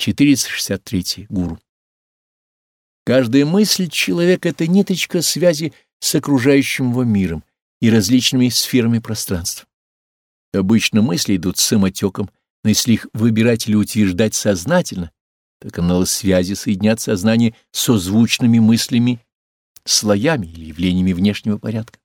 463. Гуру. Каждая мысль человека — это ниточка связи с окружающим его миром и различными сферами пространства. Обычно мысли идут самотеком, но если их выбирать или утверждать сознательно, то каналы связи соединят сознание созвучными мыслями, слоями или явлениями внешнего порядка.